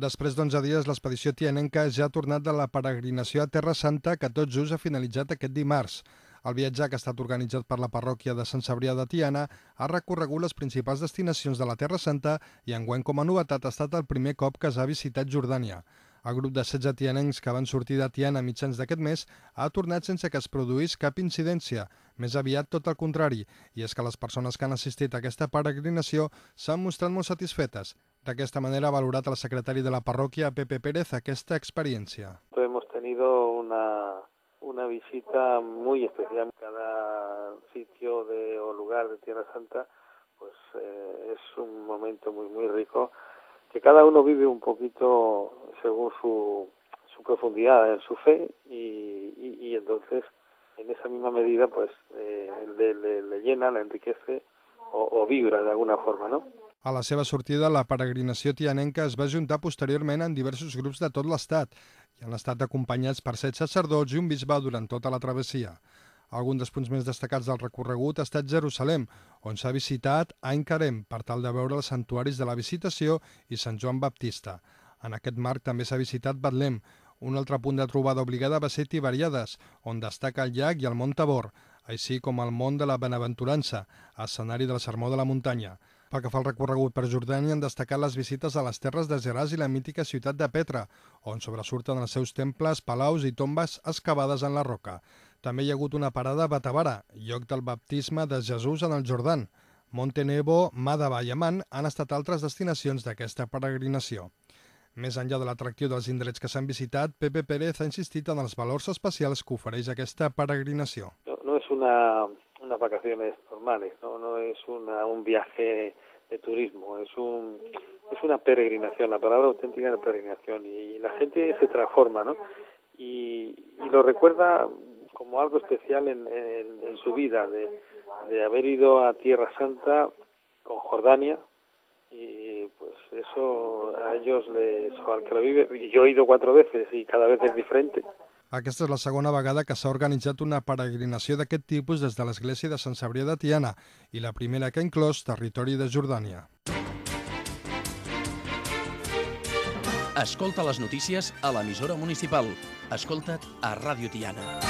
Després d'11 dies, l'expedició tianenca ja ha tornat de la peregrinació a Terra Santa que tot just ha finalitzat aquest dimarts. El viatge, que ha estat organitzat per la parròquia de Sant Cebrià de Tiana, ha recorregut les principals destinacions de la Terra Santa i enguany com a novetat ha estat el primer cop que s'ha visitat Jordània. El grup de 16 tianencs que van sortir de Tiana mitjans d'aquest mes ha tornat sense que es produís cap incidència, més aviat tot el contrari, i és que les persones que han assistit a aquesta peregrinació s'han mostrat molt satisfetes. D'aquesta manera ha valorat el secretari de la parròquia, Pepe Pérez, aquesta experiencia. Hemos tenido una, una visita muy especial. Cada sitio de, o lugar de Tierra Santa pues eh, es un momento muy, muy rico que cada uno vive un poquito según su, su profundidad en su fe y, y, y entonces en esa misma medida pues eh, le, le, le llena, le enriquece o, o vibra de alguna forma, ¿no? A la seva sortida, la peregrinació tianenca es va juntar posteriorment en diversos grups de tot l'estat i han estat acompanyats per set sacerdots i un bisbe durant tota la travessia. Algun dels punts més destacats del recorregut ha estat Jerusalem, on s'ha visitat Ain Karem per tal de veure els santuaris de la Visitació i Sant Joan Baptista. En aquest marc també s'ha visitat Betlem. Un altre punt de trobada obligada va ser Tiberiades, on destaca el llac i el Mont Tabor, així com el Mont de la Benaventurança, escenari del Sermó de la Muntanya. Pel que fa al recorregut per Jordània, han destacat les visites a les terres de Geràs i la mítica ciutat de Petra, on sobresurten els seus temples, palaus i tombes excavades en la roca. També hi ha hagut una parada a Batavara, lloc del baptisme de Jesús en el Jordan. Monte Nebo, Madaba i Amman han estat altres destinacions d'aquesta peregrinació. Més enllà de l'atractiu dels indrets que s'han visitat, Pepe Pérez ha insistit en els valors especials que ofereix aquesta peregrinació. No, no es una, unas vacaciones normales, no, no es una, un viaje de turismo, es un es una peregrinación, la palabra auténtica es peregrinación y la gente se transforma, ¿no? Y, lo recuerda como algo especial en, su vida, de, haber ido a Tierra Santa con Jordania, y pues eso a ellos les, al que lo vive, yo he ido cuatro veces y cada vez es diferente. Aquesta és la segona vegada que s'ha organitzat una peregrinació d'aquest tipus des de l'església de Sant Cebrià de Tiana i la primera que ha inclòs territori de Jordània. Escolta les notícies a l'emissora municipal. Escolta't a Ràdio Tiana.